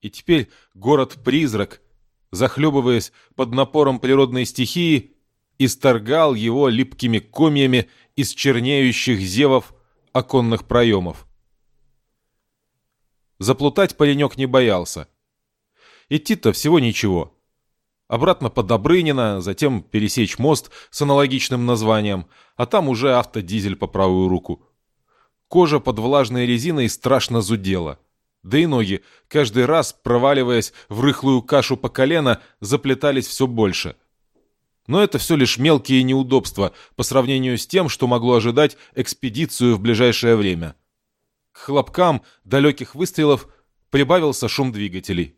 И теперь город-призрак, захлебываясь под напором природной стихии, исторгал его липкими комьями из чернеющих зевов оконных проемов. Заплутать паренек не боялся. Идти-то всего ничего. Обратно по Добрынина, затем пересечь мост с аналогичным названием, а там уже автодизель по правую руку. Кожа под влажной резиной страшно зудела. Да и ноги, каждый раз проваливаясь в рыхлую кашу по колено, заплетались все больше. Но это все лишь мелкие неудобства по сравнению с тем, что могло ожидать экспедицию в ближайшее время. К хлопкам далеких выстрелов прибавился шум двигателей.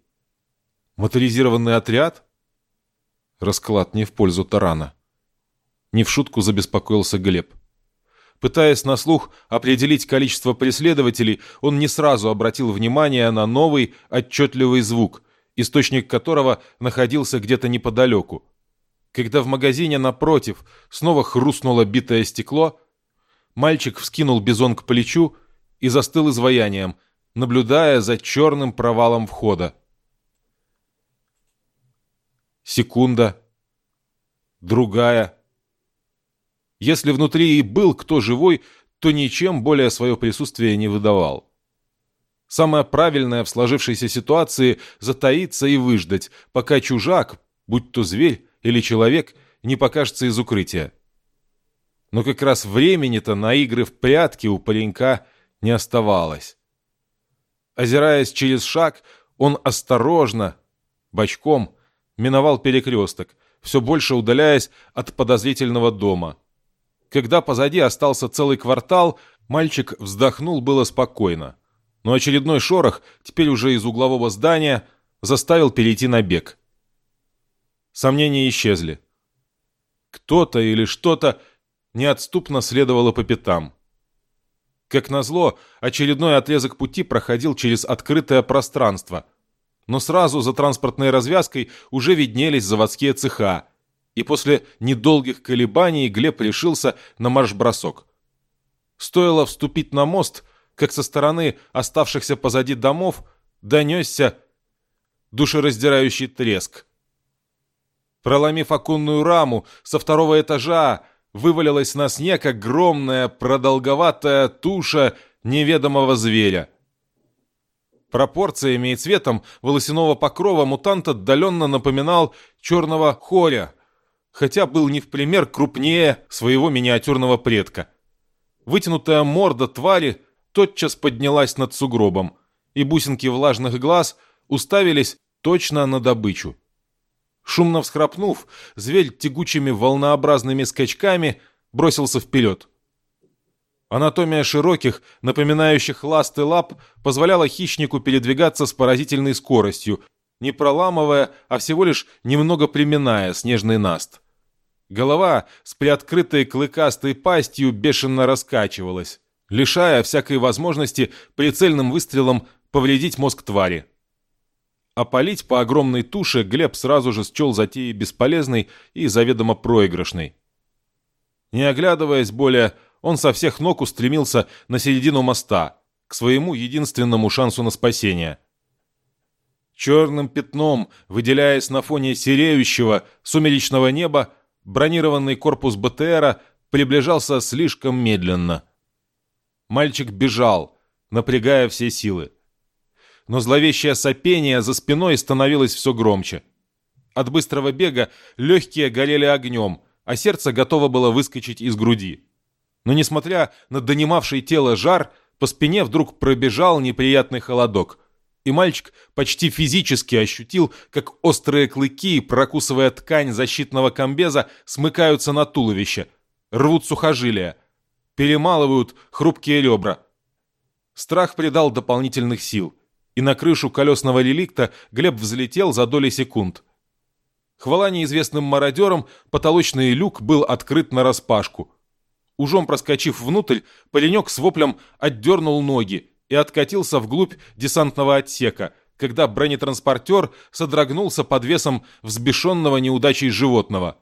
Моторизированный отряд? Расклад не в пользу тарана. Не в шутку забеспокоился Глеб. Пытаясь на слух определить количество преследователей, он не сразу обратил внимание на новый отчетливый звук, источник которого находился где-то неподалеку. Когда в магазине напротив снова хрустнуло битое стекло, Мальчик вскинул бизон к плечу и застыл изваянием, наблюдая за черным провалом входа. Секунда. Другая. Если внутри и был кто живой, то ничем более свое присутствие не выдавал. Самое правильное в сложившейся ситуации – затаиться и выждать, пока чужак, будь то зверь или человек, не покажется из укрытия. Но как раз времени-то на игры в прятки у паренька не оставалось. Озираясь через шаг, он осторожно, бочком, миновал перекресток, все больше удаляясь от подозрительного дома. Когда позади остался целый квартал, мальчик вздохнул было спокойно. Но очередной шорох, теперь уже из углового здания, заставил перейти на бег. Сомнения исчезли. Кто-то или что-то неотступно следовало по пятам. Как назло, очередной отрезок пути проходил через открытое пространство. Но сразу за транспортной развязкой уже виднелись заводские цеха, и после недолгих колебаний Глеб решился на марш-бросок. Стоило вступить на мост, как со стороны оставшихся позади домов донесся душераздирающий треск. Проломив оконную раму, со второго этажа вывалилась на снег огромная продолговатая туша неведомого зверя. Пропорциями и цветом волосяного покрова мутант отдаленно напоминал черного хоря, хотя был не в пример крупнее своего миниатюрного предка. Вытянутая морда твари тотчас поднялась над сугробом, и бусинки влажных глаз уставились точно на добычу. Шумно всхрапнув, зверь тягучими волнообразными скачками бросился вперед. Анатомия широких, напоминающих ласты лап, позволяла хищнику передвигаться с поразительной скоростью, не проламывая, а всего лишь немного приминая снежный наст. Голова с приоткрытой клыкастой пастью бешено раскачивалась, лишая всякой возможности прицельным выстрелом повредить мозг твари. А палить по огромной туше Глеб сразу же счел затеей бесполезной и заведомо проигрышной. Не оглядываясь более, он со всех ног устремился на середину моста, к своему единственному шансу на спасение. Черным пятном, выделяясь на фоне сереющего сумеречного неба, бронированный корпус БТРа приближался слишком медленно. Мальчик бежал, напрягая все силы но зловещее сопение за спиной становилось все громче. От быстрого бега легкие горели огнем, а сердце готово было выскочить из груди. Но несмотря на донимавший тело жар, по спине вдруг пробежал неприятный холодок, и мальчик почти физически ощутил, как острые клыки, прокусывая ткань защитного комбеза, смыкаются на туловище, рвут сухожилия, перемалывают хрупкие ребра. Страх придал дополнительных сил – и на крышу колесного реликта Глеб взлетел за доли секунд. Хвала неизвестным мародерам, потолочный люк был открыт нараспашку. Ужом проскочив внутрь, паренек с воплем отдернул ноги и откатился вглубь десантного отсека, когда бронетранспортер содрогнулся под весом взбешенного неудачей животного.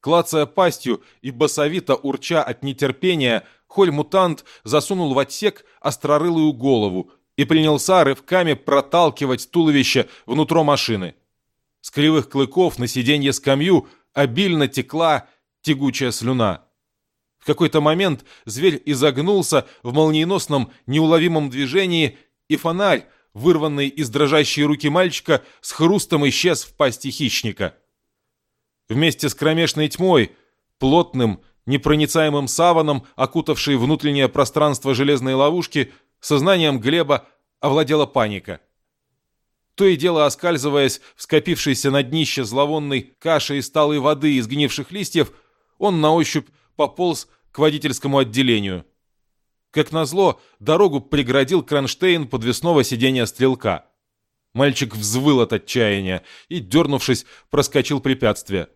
Клацая пастью и басовито урча от нетерпения, Холь-мутант засунул в отсек острорылую голову и принялся рывками проталкивать туловище внутрь машины. С кривых клыков на сиденье скамью обильно текла тягучая слюна. Какой-то момент зверь изогнулся в молниеносном неуловимом движении, и фонарь, вырванный из дрожащей руки мальчика, с хрустом исчез в пасти хищника. Вместе с кромешной тьмой, плотным, непроницаемым саваном, окутавшей внутреннее пространство железной ловушки, Сознанием Глеба овладела паника. То и дело оскальзываясь в скопившейся на днище зловонной кашей из талой воды из гнивших листьев, он на ощупь пополз к водительскому отделению. Как назло, дорогу преградил кронштейн подвесного сиденья стрелка. Мальчик взвыл от отчаяния и, дернувшись, проскочил препятствие.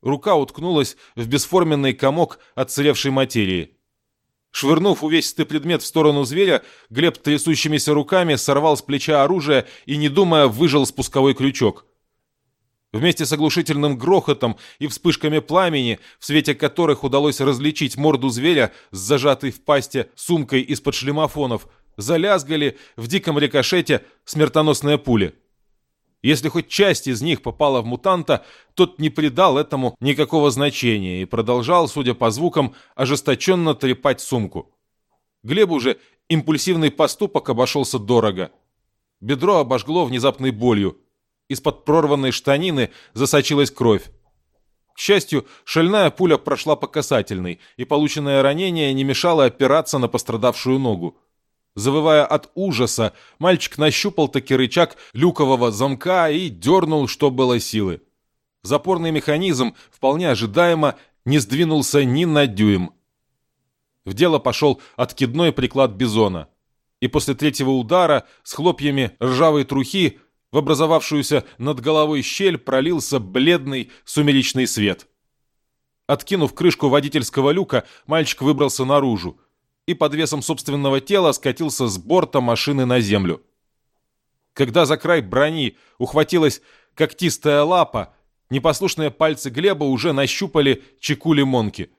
Рука уткнулась в бесформенный комок отсыревшей материи. Швырнув увесистый предмет в сторону зверя, Глеб трясущимися руками сорвал с плеча оружие и, не думая, выжал спусковой крючок. Вместе с оглушительным грохотом и вспышками пламени, в свете которых удалось различить морду зверя с зажатой в пасте сумкой из-под шлемофонов, залязгали в диком рикошете смертоносные пули. Если хоть часть из них попала в мутанта, тот не придал этому никакого значения и продолжал, судя по звукам, ожесточенно трепать сумку. Глебу же импульсивный поступок обошелся дорого. Бедро обожгло внезапной болью. Из-под прорванной штанины засочилась кровь. К счастью, шальная пуля прошла по касательной, и полученное ранение не мешало опираться на пострадавшую ногу. Завывая от ужаса, мальчик нащупал таки рычаг люкового замка и дернул, что было силы. Запорный механизм, вполне ожидаемо, не сдвинулся ни на дюйм. В дело пошел откидной приклад бизона. И после третьего удара с хлопьями ржавой трухи в образовавшуюся над головой щель пролился бледный сумеречный свет. Откинув крышку водительского люка, мальчик выбрался наружу и под весом собственного тела скатился с борта машины на землю. Когда за край брони ухватилась когтистая лапа, непослушные пальцы Глеба уже нащупали чеку лимонки.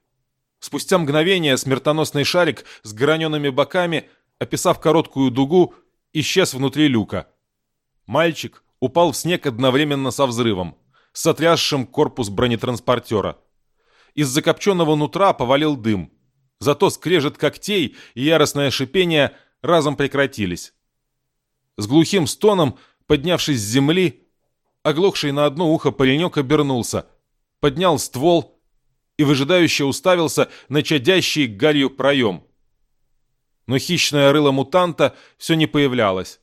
Спустя мгновение смертоносный шарик с гранеными боками, описав короткую дугу, исчез внутри люка. Мальчик упал в снег одновременно со взрывом, сотрясшим корпус бронетранспортера. Из закопченного нутра повалил дым. Зато скрежет когтей и яростное шипение разом прекратились. С глухим стоном, поднявшись с земли, оглохший на одно ухо паренек обернулся, поднял ствол и выжидающе уставился на чадящий гарью проем. Но хищное рыло мутанта все не появлялось.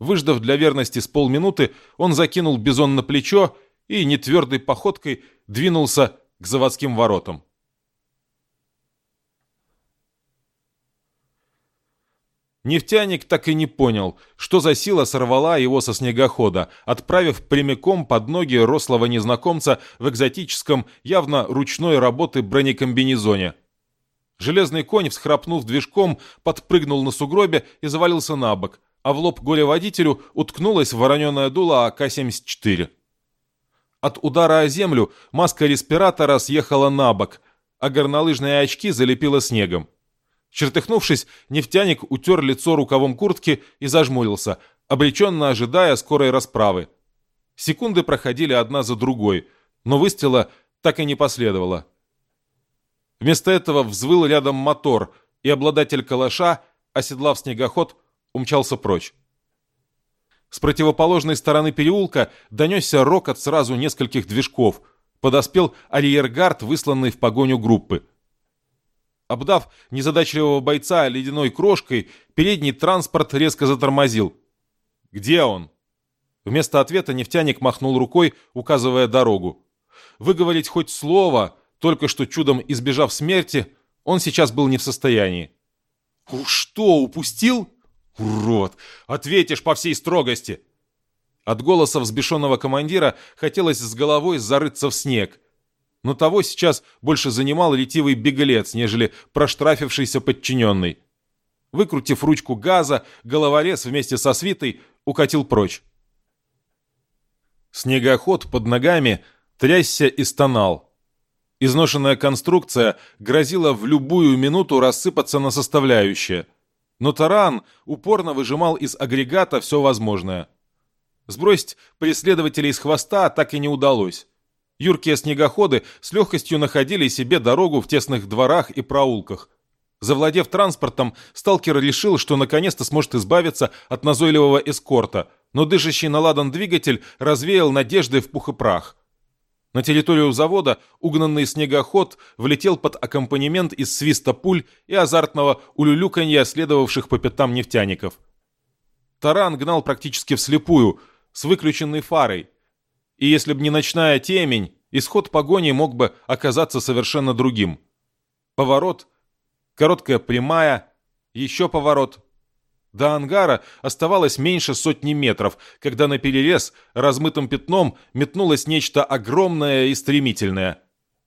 Выждав для верности с полминуты, он закинул бизон на плечо и нетвердой походкой двинулся к заводским воротам. Нефтяник так и не понял, что за сила сорвала его со снегохода, отправив прямиком под ноги рослого незнакомца в экзотическом, явно ручной работы бронекомбинезоне. Железный конь, всхрапнув движком, подпрыгнул на сугробе и завалился на бок, а в лоб горе-водителю уткнулась вороненое дуло АК-74. От удара о землю маска респиратора съехала на бок, а горнолыжные очки залепило снегом. Чертыхнувшись, нефтяник утер лицо рукавом куртки и зажмурился, обреченно ожидая скорой расправы. Секунды проходили одна за другой, но выстрела так и не последовало. Вместо этого взвыл рядом мотор, и обладатель калаша, оседлав снегоход, умчался прочь. С противоположной стороны переулка донесся рокот сразу нескольких движков. Подоспел арьергард, высланный в погоню группы. Обдав незадачливого бойца ледяной крошкой, передний транспорт резко затормозил. «Где он?» Вместо ответа нефтяник махнул рукой, указывая дорогу. Выговорить хоть слово, только что чудом избежав смерти, он сейчас был не в состоянии. «Что, упустил?» «Урод! Ответишь по всей строгости!» От голоса взбешенного командира хотелось с головой зарыться в снег. Но того сейчас больше занимал ретивый беглец, нежели проштрафившийся подчиненный. Выкрутив ручку газа, головорез вместе со свитой укатил прочь. Снегоход под ногами трясся и стонал. Изношенная конструкция грозила в любую минуту рассыпаться на составляющие – но таран упорно выжимал из агрегата все возможное. Сбросить преследователей с хвоста так и не удалось. Юркие снегоходы с легкостью находили себе дорогу в тесных дворах и проулках. Завладев транспортом, сталкер решил, что наконец-то сможет избавиться от назойливого эскорта, но дышащий наладан двигатель развеял надежды в пух и прах. На территорию завода угнанный снегоход влетел под аккомпанемент из свиста пуль и азартного улюлюканья следовавших по пятам нефтяников. Таран гнал практически вслепую, с выключенной фарой. И если бы не ночная темень, исход погони мог бы оказаться совершенно другим. Поворот, короткая прямая, еще поворот, до ангара оставалось меньше сотни метров, когда на перерез размытым пятном метнулось нечто огромное и стремительное.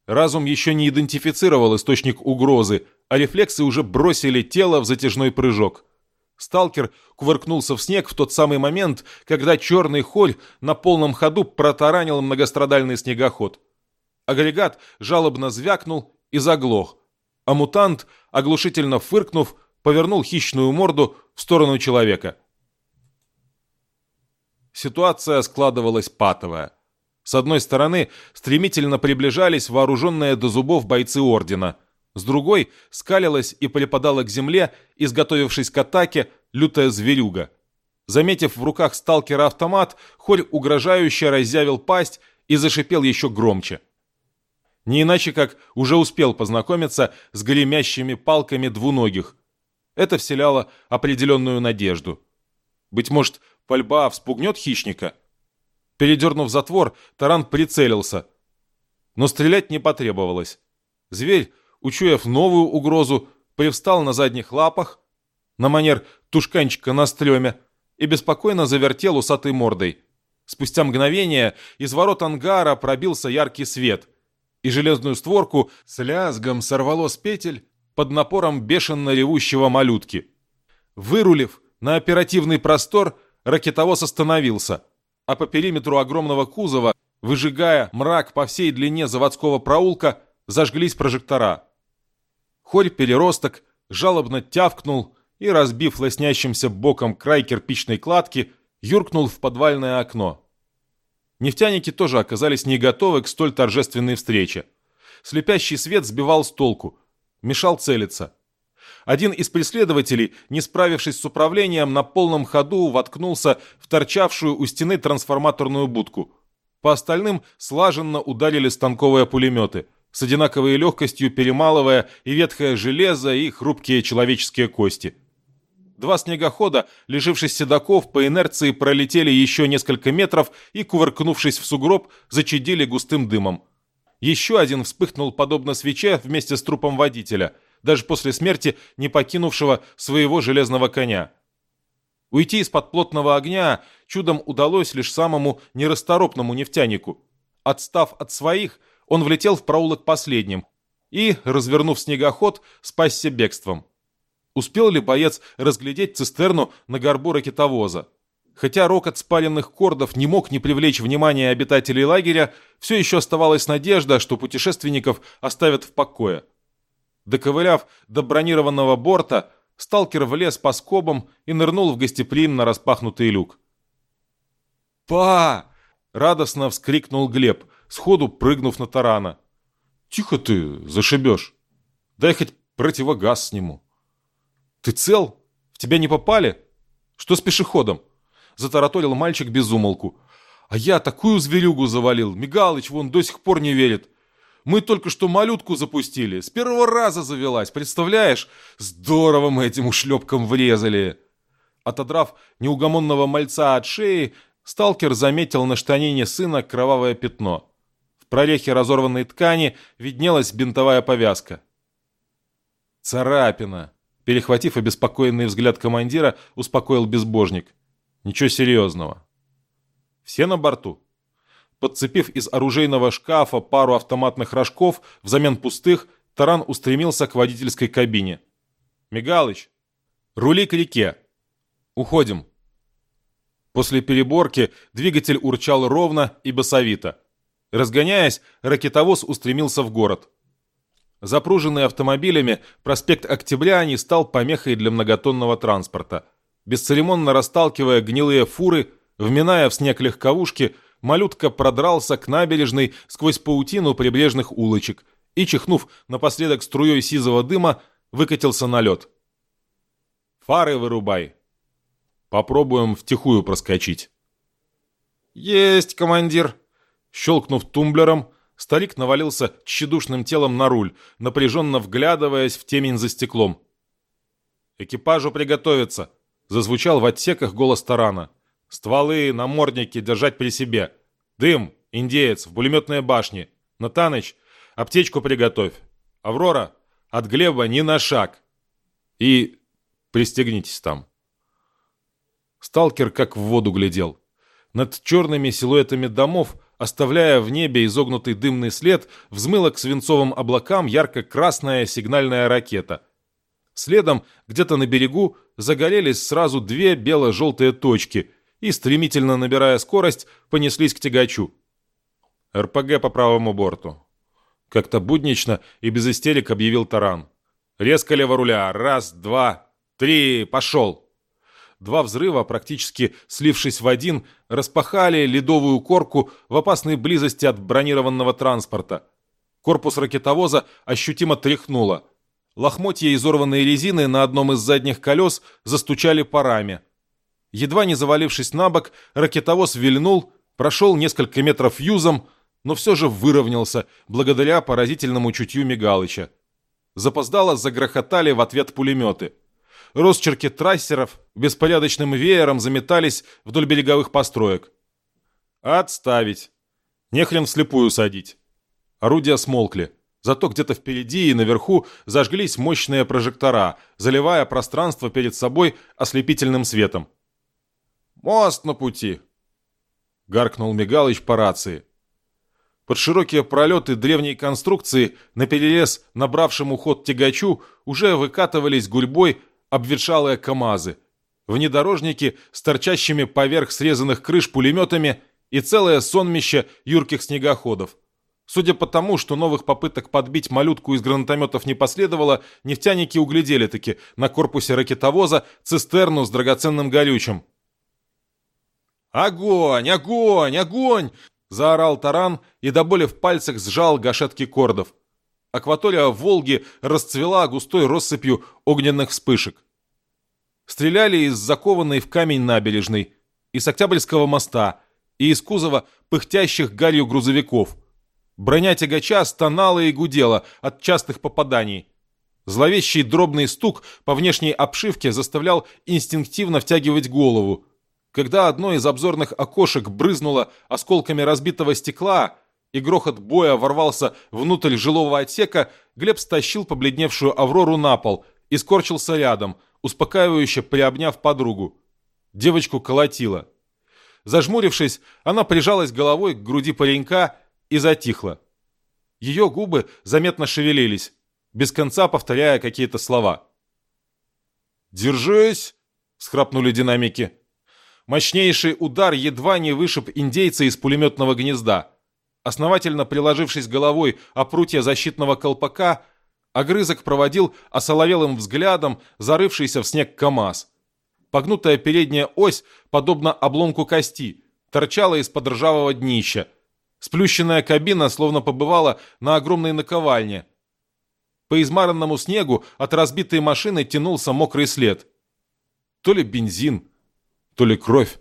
Разум еще не идентифицировал источник угрозы, а рефлексы уже бросили тело в затяжной прыжок. Сталкер кувыркнулся в снег в тот самый момент, когда черный холь на полном ходу протаранил многострадальный снегоход. Агрегат жалобно звякнул и заглох, а мутант, оглушительно фыркнув, повернул хищную морду в сторону человека. Ситуация складывалась патовая. С одной стороны, стремительно приближались вооруженные до зубов бойцы Ордена. С другой, скалилась и припадала к земле, изготовившись к атаке, лютая зверюга. Заметив в руках сталкера автомат, Хорь угрожающе разъявил пасть и зашипел еще громче. Не иначе как уже успел познакомиться с гремящими палками двуногих. Это вселяло определенную надежду. Быть может, пальба вспугнет хищника? Передернув затвор, таран прицелился. Но стрелять не потребовалось. Зверь, учуяв новую угрозу, привстал на задних лапах, на манер тушканчика на стреме, и беспокойно завертел усатой мордой. Спустя мгновение из ворот ангара пробился яркий свет, и железную створку с лязгом сорвало с петель под напором бешено ревущего малютки. Вырулив на оперативный простор, ракетовоз остановился, а по периметру огромного кузова, выжигая мрак по всей длине заводского проулка, зажглись прожектора. Хорь-переросток жалобно тявкнул и, разбив лоснящимся боком край кирпичной кладки, юркнул в подвальное окно. Нефтяники тоже оказались не готовы к столь торжественной встрече. Слепящий свет сбивал с толку, мешал целиться. Один из преследователей, не справившись с управлением, на полном ходу воткнулся в торчавшую у стены трансформаторную будку. По остальным слаженно ударили станковые пулеметы, с одинаковой легкостью перемалывая и ветхое железо, и хрупкие человеческие кости. Два снегохода, лишившись седаков, по инерции пролетели еще несколько метров и, кувыркнувшись в сугроб, зачадили густым дымом. Еще один вспыхнул подобно свече вместе с трупом водителя, даже после смерти не покинувшего своего железного коня. Уйти из-под плотного огня чудом удалось лишь самому нерасторопному нефтянику. Отстав от своих, он влетел в проулок последним и, развернув снегоход, спасся бегством. Успел ли боец разглядеть цистерну на горбу ракетовоза? Хотя рокот спаленных кордов не мог не привлечь внимания обитателей лагеря, все еще оставалась надежда, что путешественников оставят в покое. Доковыляв до бронированного борта, сталкер влез по скобам и нырнул в гостеприимно распахнутый люк. «Па!» — радостно вскрикнул Глеб, сходу прыгнув на тарана. «Тихо ты, зашибешь. Дай хоть противогаз сниму». «Ты цел? В тебя не попали? Что с пешеходом?» Затараторил мальчик без умолку. «А я такую зверюгу завалил. Мигалыч вон до сих пор не верит. Мы только что малютку запустили. С первого раза завелась, представляешь? Здорово мы этим ушлепком врезали!» Отодрав неугомонного мальца от шеи, сталкер заметил на штанине сына кровавое пятно. В прорехе разорванной ткани виднелась бинтовая повязка. «Царапина!» Перехватив обеспокоенный взгляд командира, успокоил безбожник. «Ничего серьезного». «Все на борту?» Подцепив из оружейного шкафа пару автоматных рожков, взамен пустых, Таран устремился к водительской кабине. «Мигалыч, рули к реке. Уходим». После переборки двигатель урчал ровно и басовито. Разгоняясь, ракетовоз устремился в город. Запруженный автомобилями, проспект Октября не стал помехой для многотонного транспорта. Бесцеремонно расталкивая гнилые фуры, вминая в снег легковушки, малютка продрался к набережной сквозь паутину прибрежных улочек и, чихнув напоследок струей сизого дыма, выкатился на лед. «Фары вырубай!» «Попробуем втихую проскочить». «Есть, командир!» Щелкнув тумблером, Старик навалился тщедушным телом на руль, напряженно вглядываясь в темень за стеклом. «Экипажу приготовиться!» — зазвучал в отсеках голос тарана. «Стволы, намордники держать при себе. Дым, индеец, в пулеметной башне. Натаныч, аптечку приготовь. Аврора, от Глеба ни на шаг. И пристегнитесь там». Сталкер как в воду глядел. Над черными силуэтами домов оставляя в небе изогнутый дымный след, взмыла к свинцовым облакам ярко-красная сигнальная ракета. Следом, где-то на берегу, загорелись сразу две бело-желтые точки и, стремительно набирая скорость, понеслись к тягачу. РПГ по правому борту. Как-то буднично и без истерик объявил таран. Резко лево руля. Раз, два, три, пошел. Два взрыва, практически слившись в один, распахали ледовую корку в опасной близости от бронированного транспорта. Корпус ракетовоза ощутимо тряхнуло. Лохмотья изорванной резины на одном из задних колес застучали парами. Едва не завалившись на бок, ракетовоз вильнул, прошел несколько метров юзом, но все же выровнялся благодаря поразительному чутью Мигалыча. Запоздало загрохотали в ответ пулеметы. Росчерки трассеров беспорядочным веером заметались вдоль береговых построек. Отставить. Нехрен вслепую садить. Орудия смолкли. Зато где-то впереди и наверху зажглись мощные прожектора, заливая пространство перед собой ослепительным светом. «Мост на пути!» — гаркнул Мигалыч по рации. Под широкие пролеты древней конструкции на перелез набравшему ход тягачу уже выкатывались гурьбой обветшалые КАМАЗы, внедорожники с торчащими поверх срезанных крыш пулеметами и целое сонмище юрких снегоходов. Судя по тому, что новых попыток подбить малютку из гранатометов не последовало, нефтяники углядели-таки на корпусе ракетовоза цистерну с драгоценным горючим. «Огонь! Огонь! Огонь!» Заорал таран и до боли в пальцах сжал гашетки кордов. Акватория Волги расцвела густой россыпью огненных вспышек. Стреляли из закованной в камень набережной, из Октябрьского моста и из кузова пыхтящих гарью грузовиков. Броня тягача стонала и гудела от частых попаданий. Зловещий дробный стук по внешней обшивке заставлял инстинктивно втягивать голову. Когда одно из обзорных окошек брызнуло осколками разбитого стекла, и грохот боя ворвался внутрь жилого отсека, Глеб стащил побледневшую Аврору на пол и скорчился рядом, успокаивающе приобняв подругу. Девочку колотило. Зажмурившись, она прижалась головой к груди паренька и затихла. Ее губы заметно шевелились, без конца повторяя какие-то слова. «Держись!» — схрапнули динамики. Мощнейший удар едва не вышиб индейца из пулеметного гнезда. Основательно приложившись головой о прутья защитного колпака, огрызок проводил осоловелым взглядом зарывшийся в снег КамАЗ. Погнутая передняя ось, подобно обломку кости, торчала из-под ржавого днища. Сплющенная кабина словно побывала на огромной наковальне. По измаранному снегу от разбитой машины тянулся мокрый след. То ли бензин, то ли кровь.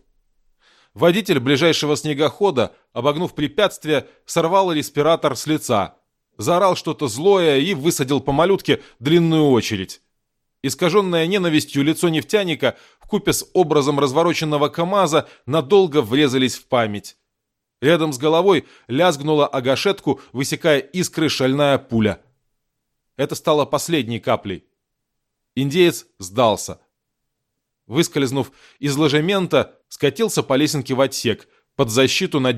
Водитель ближайшего снегохода, обогнув препятствие, сорвал респиратор с лица, заорал что-то злое и высадил по малютке длинную очередь. Искаженное ненавистью лицо нефтяника вкупе с образом развороченного КамАЗа надолго врезались в память. Рядом с головой лязгнула о гашетку, высекая искры шальная пуля. Это стало последней каплей. Индеец сдался – Выскользнув из ложемента, скатился по лесенке в отсек, под защиту надежного